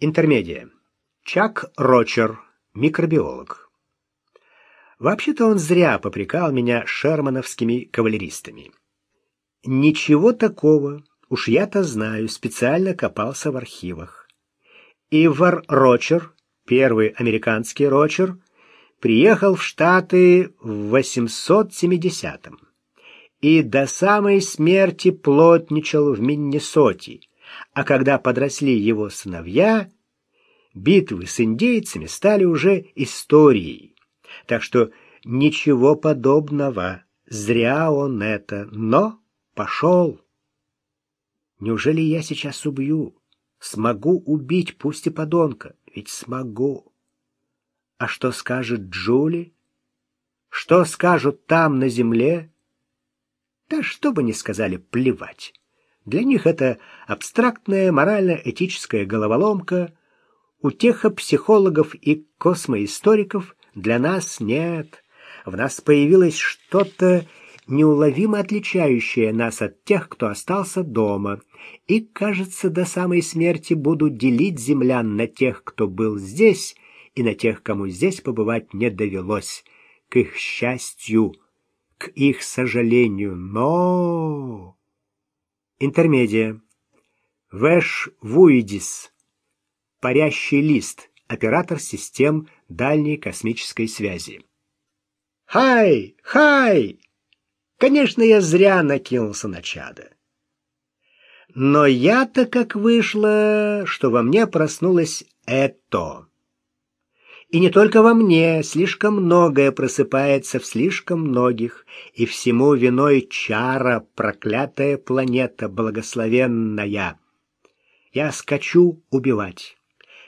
Интермедия. Чак Рочер, микробиолог. Вообще-то он зря попрекал меня шермановскими кавалеристами. Ничего такого, уж я-то знаю, специально копался в архивах. Ивар Рочер, первый американский Рочер, приехал в Штаты в 870-м и до самой смерти плотничал в Миннесоте, а когда подросли его сыновья, битвы с индейцами стали уже историей. Так что ничего подобного, зря он это, но пошел. Неужели я сейчас убью? Смогу убить, пусть и подонка, ведь смогу. А что скажет Джули? Что скажут там, на земле? Да что бы ни сказали, плевать. Для них это абстрактная морально-этическая головоломка. У техопсихологов и космоисториков для нас нет. В нас появилось что-то неуловимо отличающее нас от тех, кто остался дома. И, кажется, до самой смерти буду делить землян на тех, кто был здесь, и на тех, кому здесь побывать не довелось. К их счастью, к их сожалению. Но... Интермедия. Вэш Вуидис. Парящий лист. Оператор систем дальней космической связи. «Хай! Хай!» Конечно, я зря накинулся на чада. Но я-то как вышло, что во мне проснулось это. И не только во мне, слишком многое просыпается в слишком многих, и всему виной чара, проклятая планета благословенная. Я скачу убивать.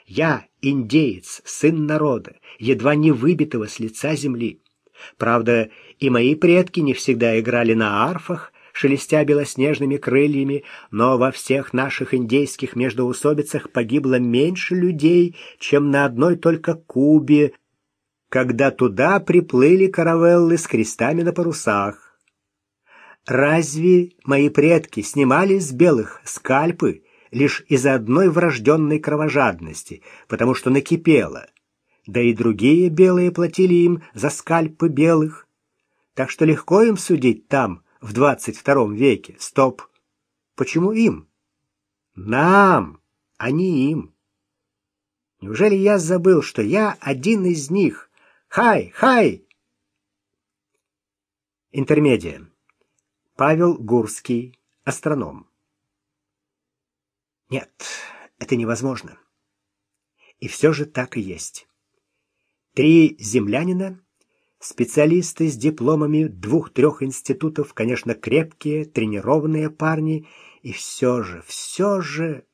Я индеец, сын народа, едва не выбитого с лица земли. Правда, и мои предки не всегда играли на арфах, шелестя белоснежными крыльями, но во всех наших индейских междоусобицах погибло меньше людей, чем на одной только Кубе, когда туда приплыли каравеллы с крестами на парусах. Разве мои предки снимали с белых скальпы лишь из-за одной врожденной кровожадности, потому что накипело? Да и другие белые платили им за скальпы белых. Так что легко им судить там, в двадцать втором веке. Стоп. Почему им? Нам, а не им. Неужели я забыл, что я один из них? Хай, хай! Интермедия. Павел Гурский, астроном. Нет, это невозможно. И все же так и есть. Три землянина Специалисты с дипломами двух-трех институтов, конечно, крепкие, тренированные парни, и все же, все же...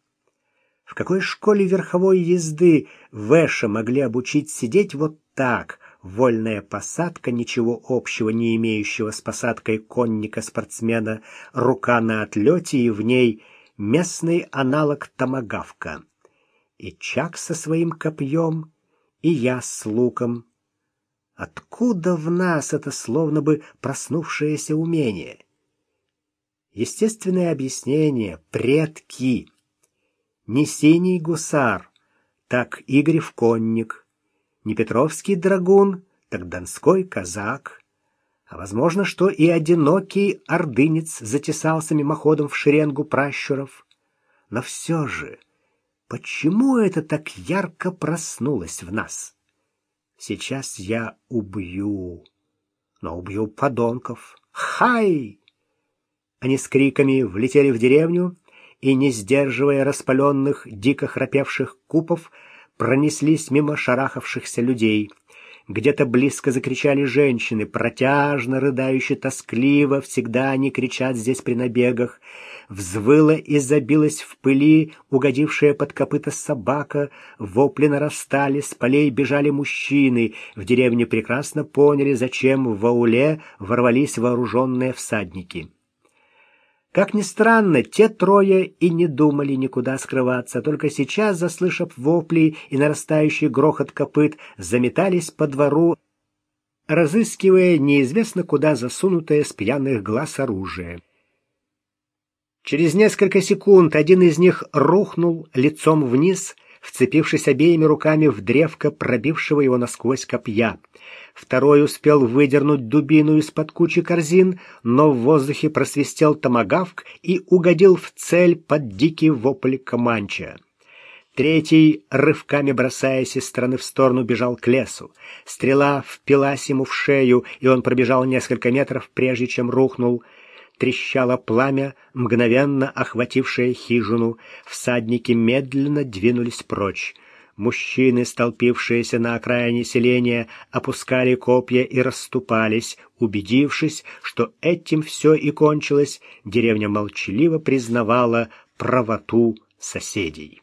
В какой школе верховой езды Väша могли обучить сидеть вот так, вольная посадка, ничего общего не имеющего с посадкой конника-спортсмена, рука на отлете и в ней местный аналог томагавка. И Чак со своим копьем, и я с луком, Откуда в нас это словно бы проснувшееся умение? Естественное объяснение — предки. Не синий гусар, так Игорев конник, не Петровский драгун, так Донской казак. А возможно, что и одинокий ордынец затесался мимоходом в шеренгу пращуров. Но все же, почему это так ярко проснулось в нас? Сейчас я убью, но убью подонков. Хай! Они с криками влетели в деревню и, не сдерживая распаленных, дико храпевших купов, пронеслись мимо шарахавшихся людей — где-то близко закричали женщины, протяжно, рыдающие, тоскливо, всегда они кричат здесь при набегах. Взвыла и забилась в пыли угодившая под копыта собака, вопли нарастали, с полей бежали мужчины. В деревне прекрасно поняли, зачем в ауле ворвались вооруженные всадники. Как ни странно, те трое и не думали никуда скрываться, только сейчас, заслышав вопли и нарастающий грохот копыт, заметались по двору, разыскивая неизвестно куда засунутое с пьяных глаз оружие. Через несколько секунд один из них рухнул лицом вниз, вцепившись обеими руками в древко, пробившего его насквозь копья. Второй успел выдернуть дубину из-под кучи корзин, но в воздухе просвистел томагавк и угодил в цель под дикий вопль Команча. Третий, рывками бросаясь из стороны в сторону, бежал к лесу. Стрела впилась ему в шею, и он пробежал несколько метров, прежде чем рухнул. Трещало пламя, мгновенно охватившее хижину. Всадники медленно двинулись прочь. Мужчины, столпившиеся на окраине селения, опускали копья и расступались. Убедившись, что этим все и кончилось, деревня молчаливо признавала правоту соседей.